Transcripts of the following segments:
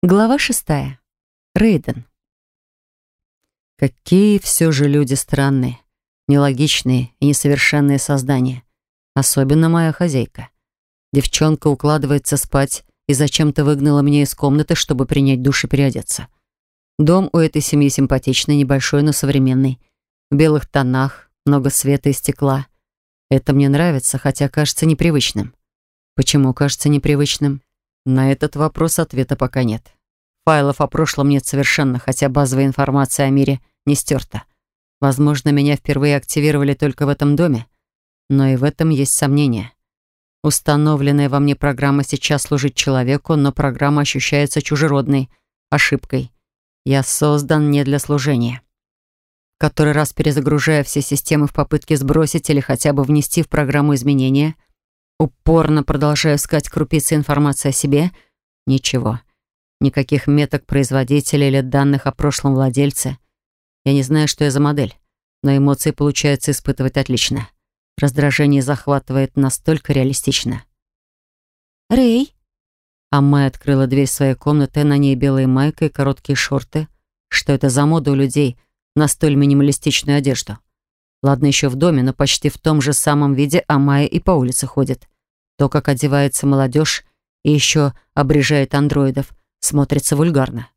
Глава шестая. Рейден. Какие все же люди странные, нелогичные и несовершенные создания. Особенно моя хозяйка. Девчонка укладывается спать и зачем-то выгнала меня из комнаты, чтобы принять душ и переодеться. Дом у этой семьи симпатичный, небольшой, но современный. В белых тонах, много света и стекла. Это мне нравится, хотя кажется непривычным. Почему кажется непривычным? На этот вопрос ответа пока нет. Файлов о прошлом нет совершенно, хотя базовая информация о мире не стерта. Возможно, меня впервые активировали только в этом доме, но и в этом есть сомнения. Установленная во мне программа сейчас служит человеку, но программа ощущается чужеродной, ошибкой. Я создан не для служения. Который раз перезагружая все системы в попытке сбросить или хотя бы внести в программу изменения — Упорно продолжаю искать крупицы информации о себе. Ничего. Никаких меток производителя или данных о прошлом владельце. Я не знаю, что я за модель, но эмоции получается испытывать отлично. Раздражение захватывает настолько реалистично. «Рэй?» А открыла дверь своей комнаты, на ней белая майка и короткие шорты. Что это за мода у людей на столь минималистичную одежду? Ладно, еще в доме, но почти в том же самом виде Амая и по улице ходит. То, как одевается молодежь и еще обрежает андроидов, смотрится вульгарно.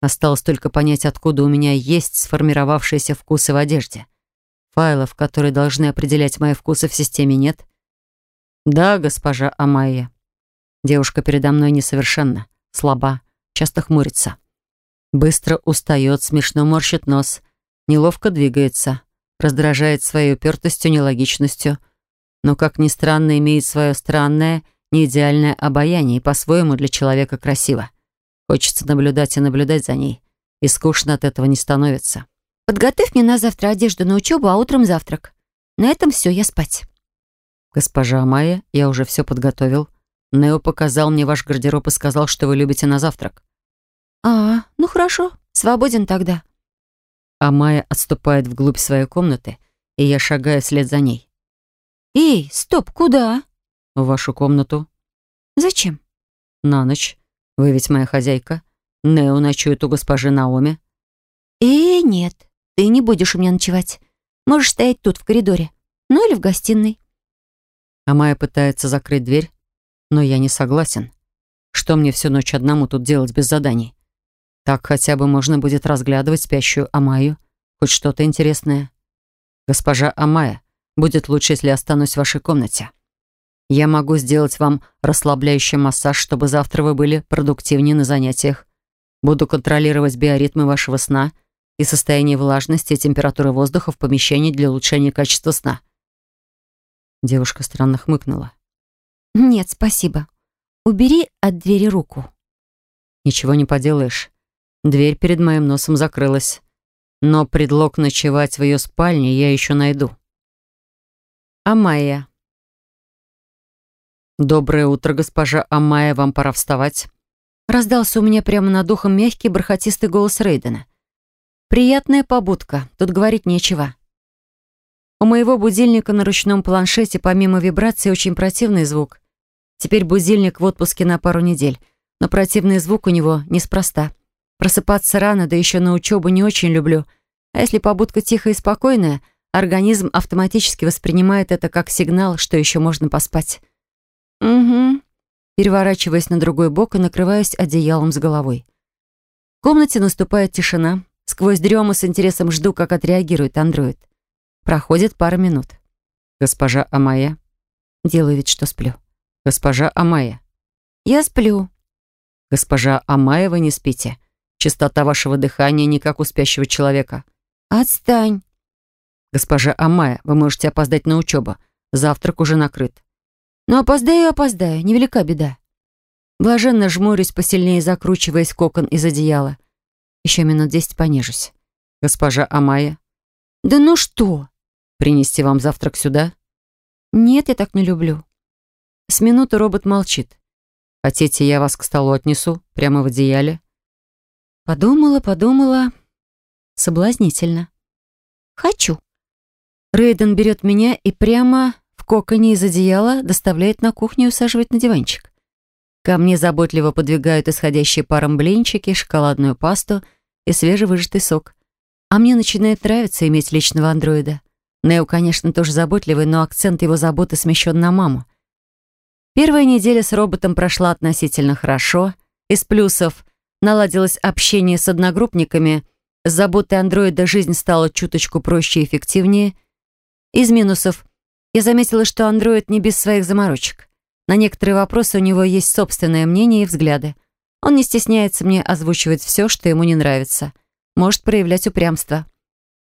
Осталось только понять, откуда у меня есть сформировавшиеся вкусы в одежде. Файлов, которые должны определять мои вкусы в системе, нет? Да, госпожа Амайя. Девушка передо мной несовершенна, слаба, часто хмурится. Быстро устает, смешно морщит нос, неловко двигается раздражает своей упертостью, нелогичностью, но, как ни странно, имеет свое странное, неидеальное обаяние и по-своему для человека красиво. Хочется наблюдать и наблюдать за ней, и скучно от этого не становится. «Подготовь мне на завтра одежду на учебу, а утром завтрак. На этом все, я спать». «Госпожа Амая, я уже все подготовил. Нео показал мне ваш гардероб и сказал, что вы любите на завтрак». «А, ну хорошо, свободен тогда». А Майя отступает вглубь своей комнаты, и я шагаю вслед за ней. «Эй, стоп, куда?» «В вашу комнату». «Зачем?» «На ночь. Вы ведь моя хозяйка. Нео ночует у госпожи Наоми». «Э, нет, ты не будешь у меня ночевать. Можешь стоять тут, в коридоре. Ну или в гостиной». А Майя пытается закрыть дверь, но я не согласен. Что мне всю ночь одному тут делать без заданий? Так хотя бы можно будет разглядывать спящую Амаю. Хоть что-то интересное. Госпожа Амая, будет лучше, если останусь в вашей комнате. Я могу сделать вам расслабляющий массаж, чтобы завтра вы были продуктивнее на занятиях. Буду контролировать биоритмы вашего сна и состояние влажности и температуры воздуха в помещении для улучшения качества сна. Девушка странно хмыкнула. «Нет, спасибо. Убери от двери руку». «Ничего не поделаешь. Дверь перед моим носом закрылась. Но предлог ночевать в ее спальне я еще найду. Амайя. «Доброе утро, госпожа Амайя, вам пора вставать». Раздался у меня прямо над ухом мягкий, бархатистый голос Рейдена. «Приятная побудка, тут говорить нечего». У моего будильника на ручном планшете помимо вибрации очень противный звук. Теперь будильник в отпуске на пару недель, но противный звук у него неспроста. Просыпаться рано, да еще на учебу не очень люблю. А если побудка тихая и спокойная, организм автоматически воспринимает это как сигнал, что еще можно поспать. Угу. Переворачиваясь на другой бок и накрываюсь одеялом с головой. В комнате наступает тишина. Сквозь дрему с интересом жду, как отреагирует андроид. Проходит пара минут. «Госпожа Амая?» Делаю вид, что сплю. «Госпожа Амая?» «Я сплю». «Госпожа Амая, вы не спите?» Частота вашего дыхания не как у спящего человека. Отстань. Госпожа Амая, вы можете опоздать на учебу. Завтрак уже накрыт. Ну, опоздаю, опоздаю. Невелика беда. Блаженно жмурюсь, посильнее закручиваясь кокон из одеяла. Еще минут десять понежусь. Госпожа Амая. Да ну что? Принести вам завтрак сюда? Нет, я так не люблю. С минуты робот молчит. Хотите, я вас к столу отнесу? Прямо в одеяле? Подумала, подумала. Соблазнительно. Хочу. Рейден берет меня и прямо в коконе из одеяла доставляет на кухню и усаживает на диванчик. Ко мне заботливо подвигают исходящие паром блинчики, шоколадную пасту и свежевыжатый сок. А мне начинает нравиться иметь личного андроида. Нео, конечно, тоже заботливый, но акцент его заботы смещен на маму. Первая неделя с роботом прошла относительно хорошо. Из плюсов наладилось общение с одногруппниками, с заботой андроида жизнь стала чуточку проще и эффективнее. Из минусов я заметила, что андроид не без своих заморочек. На некоторые вопросы у него есть собственное мнение и взгляды. Он не стесняется мне озвучивать все, что ему не нравится. Может проявлять упрямство.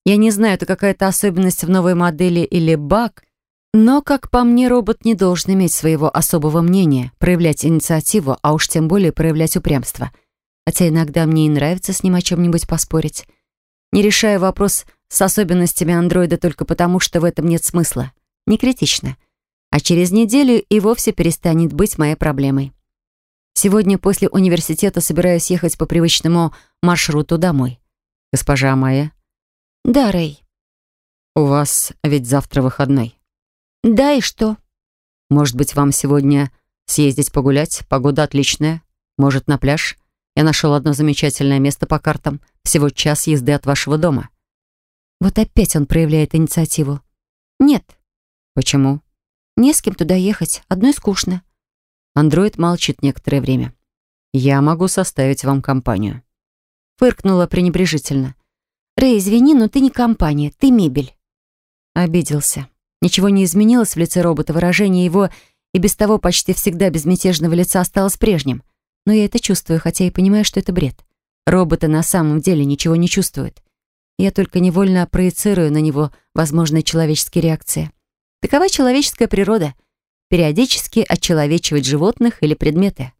Я не знаю, это какая-то особенность в новой модели или баг, но, как по мне, робот не должен иметь своего особого мнения, проявлять инициативу, а уж тем более проявлять упрямство. Хотя иногда мне и нравится с ним о чем-нибудь поспорить. Не решаю вопрос с особенностями андроида только потому, что в этом нет смысла. Не критично. А через неделю и вовсе перестанет быть моей проблемой. Сегодня после университета собираюсь ехать по привычному маршруту домой. Госпожа Майя, «Да, Рэй». «У вас ведь завтра выходной». «Да, и что?» «Может быть, вам сегодня съездить погулять? Погода отличная. Может, на пляж? Я нашел одно замечательное место по картам. Всего час езды от вашего дома». Вот опять он проявляет инициативу. «Нет». «Почему?» «Не с кем туда ехать. Одной скучно». Андроид молчит некоторое время. «Я могу составить вам компанию». Фыркнула пренебрежительно. «Рэй, извини, но ты не компания, ты мебель». Обиделся. Ничего не изменилось в лице робота, выражение его и без того почти всегда безмятежного лица осталось прежним. Но я это чувствую, хотя и понимаю, что это бред. Роботы на самом деле ничего не чувствуют. Я только невольно проецирую на него возможные человеческие реакции. Такова человеческая природа — периодически отчеловечивать животных или предметы.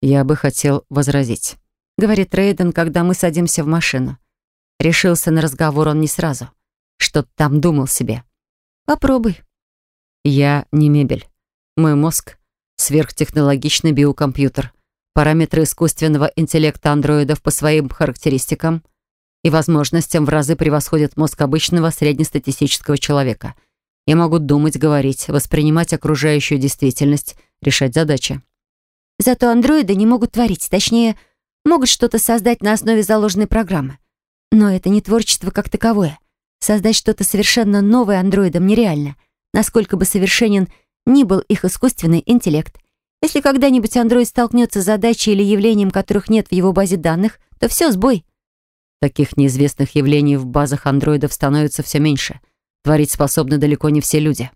«Я бы хотел возразить», — говорит Рейден, когда мы садимся в машину. Решился на разговор он не сразу. Что-то там думал себе. Попробуй. Я не мебель. Мой мозг — сверхтехнологичный биокомпьютер. Параметры искусственного интеллекта андроидов по своим характеристикам и возможностям в разы превосходят мозг обычного среднестатистического человека. Я могу думать, говорить, воспринимать окружающую действительность, решать задачи. Зато андроиды не могут творить, точнее, могут что-то создать на основе заложенной программы. Но это не творчество как таковое. Создать что-то совершенно новое андроидам нереально, насколько бы совершенен ни был их искусственный интеллект. Если когда-нибудь андроид столкнется с задачей или явлением, которых нет в его базе данных, то все, сбой. Таких неизвестных явлений в базах андроидов становится все меньше. Творить способны далеко не все люди.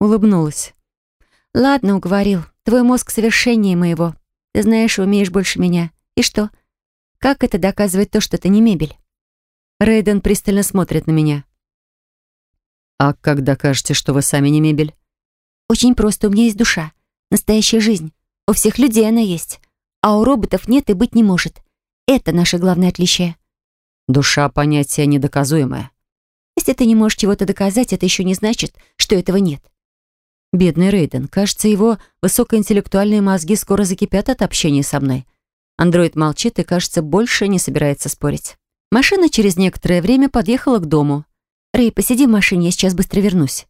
Улыбнулась. «Ладно, уговорил. Твой мозг совершеннее моего. Ты знаешь и умеешь больше меня. И что? Как это доказывает то, что ты не мебель?» Рейден пристально смотрит на меня. «А как докажете, что вы сами не мебель?» «Очень просто. У меня есть душа. Настоящая жизнь. У всех людей она есть. А у роботов нет и быть не может. Это наше главное отличие». «Душа — понятие недоказуемое». «Если ты не можешь чего-то доказать, это еще не значит, что этого нет». Бедный Рейден. Кажется, его высокоинтеллектуальные мозги скоро закипят от общения со мной. Андроид молчит и, кажется, больше не собирается спорить. Машина через некоторое время подъехала к дому. «Рэй, посиди в машине, я сейчас быстро вернусь».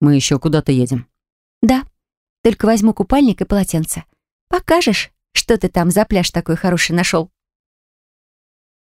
«Мы еще куда-то едем?» «Да, только возьму купальник и полотенце. Покажешь, что ты там за пляж такой хороший нашел?»